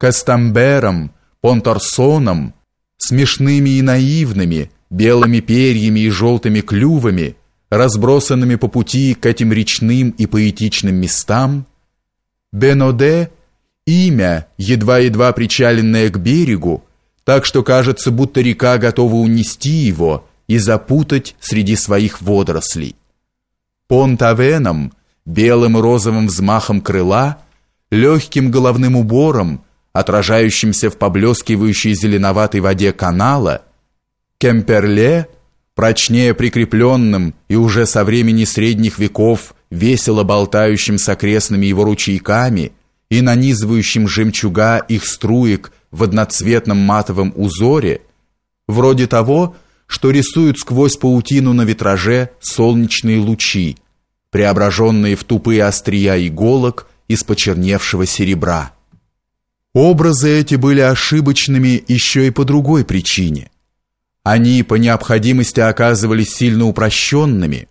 Кастамбером, Понторсоном, смешными и наивными, белыми перьями и желтыми клювами, разбросанными по пути к этим речным и поэтичным местам, Беноде – имя, едва-едва причаленное к берегу, так что кажется, будто река готова унести его и запутать среди своих водорослей. Понтавеном, белым розовым взмахом крыла, легким головным убором, отражающимся в поблескивающей зеленоватой воде канала, Кемперле, прочнее прикрепленным и уже со времени средних веков весело болтающим с окрестными его ручейками и нанизывающим жемчуга их струек в одноцветном матовом узоре, вроде того, что рисуют сквозь паутину на витраже солнечные лучи, преображенные в тупые острия иголок из почерневшего серебра. Образы эти были ошибочными еще и по другой причине. Они по необходимости оказывались сильно упрощенными.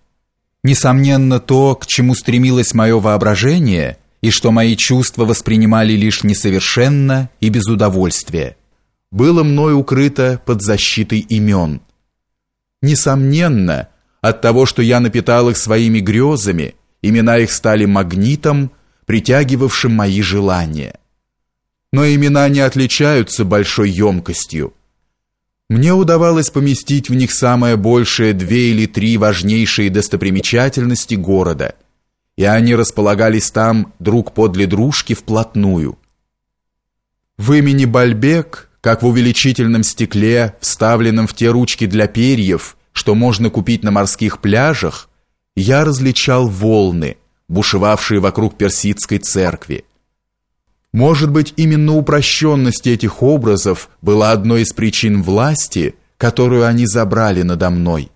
Несомненно, то, к чему стремилось мое воображение, и что мои чувства воспринимали лишь несовершенно и без удовольствия, было мной укрыто под защитой имен. Несомненно, от того, что я напитал их своими грезами, имена их стали магнитом, притягивавшим мои желания но имена не отличаются большой емкостью. Мне удавалось поместить в них самое большее две или три важнейшие достопримечательности города, и они располагались там друг подле дружки вплотную. В имени Бальбек, как в увеличительном стекле, вставленном в те ручки для перьев, что можно купить на морских пляжах, я различал волны, бушевавшие вокруг персидской церкви. Может быть, именно упрощенность этих образов была одной из причин власти, которую они забрали надо мной.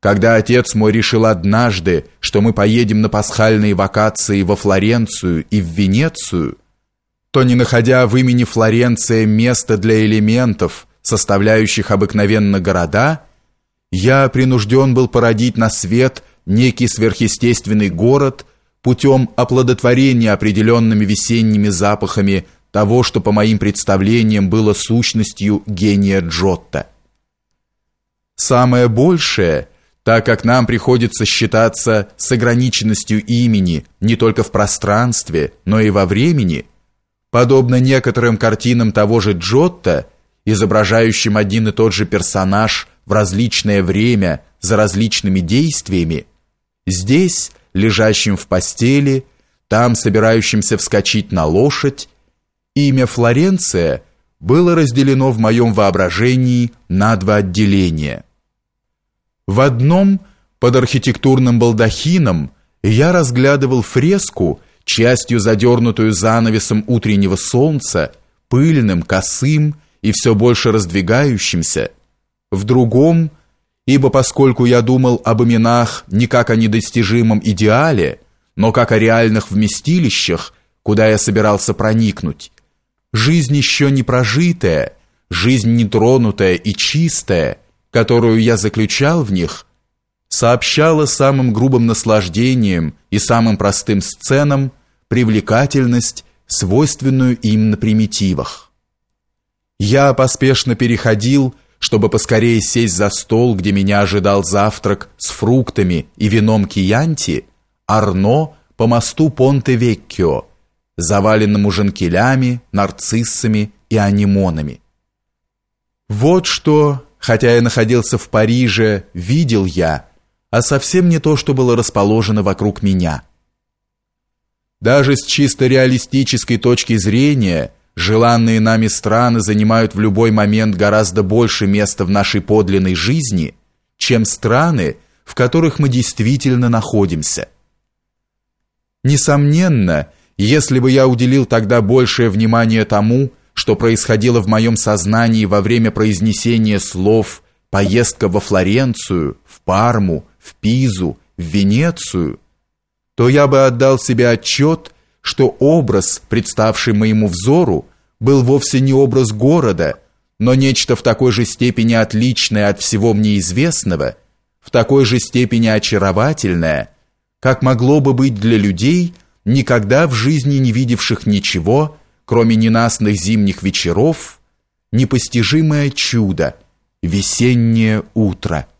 Когда отец мой решил однажды, что мы поедем на пасхальные вакации во Флоренцию и в Венецию, то не находя в имени Флоренция места для элементов, составляющих обыкновенно города, я принужден был породить на свет некий сверхъестественный город – путем оплодотворения определенными весенними запахами того, что по моим представлениям было сущностью гения Джотто. Самое большее, так как нам приходится считаться с ограниченностью имени не только в пространстве, но и во времени, подобно некоторым картинам того же Джотто, изображающим один и тот же персонаж в различное время за различными действиями, здесь – лежащим в постели, там собирающимся вскочить на лошадь, имя Флоренция было разделено в моем воображении на два отделения. В одном, под архитектурным балдахином, я разглядывал фреску, частью задернутую занавесом утреннего солнца, пыльным, косым и все больше раздвигающимся. В другом – ибо поскольку я думал об именах не как о недостижимом идеале, но как о реальных вместилищах, куда я собирался проникнуть, жизнь еще не прожитая, жизнь нетронутая и чистая, которую я заключал в них, сообщала самым грубым наслаждением и самым простым сценам привлекательность, свойственную им на примитивах. Я поспешно переходил чтобы поскорее сесть за стол, где меня ожидал завтрак с фруктами и вином киянти, Арно по мосту Понте-Веккио, заваленному жанкелями, нарциссами и анимонами. Вот что, хотя я находился в Париже, видел я, а совсем не то, что было расположено вокруг меня. Даже с чисто реалистической точки зрения – Желанные нами страны занимают в любой момент гораздо больше места в нашей подлинной жизни, чем страны, в которых мы действительно находимся. Несомненно, если бы я уделил тогда большее внимание тому, что происходило в моем сознании во время произнесения слов «поездка во Флоренцию», «в Парму», «в Пизу», «в Венецию», то я бы отдал себе отчет, что образ, представший моему взору, был вовсе не образ города, но нечто в такой же степени отличное от всего мне известного, в такой же степени очаровательное, как могло бы быть для людей, никогда в жизни не видевших ничего, кроме ненастных зимних вечеров, непостижимое чудо, весеннее утро –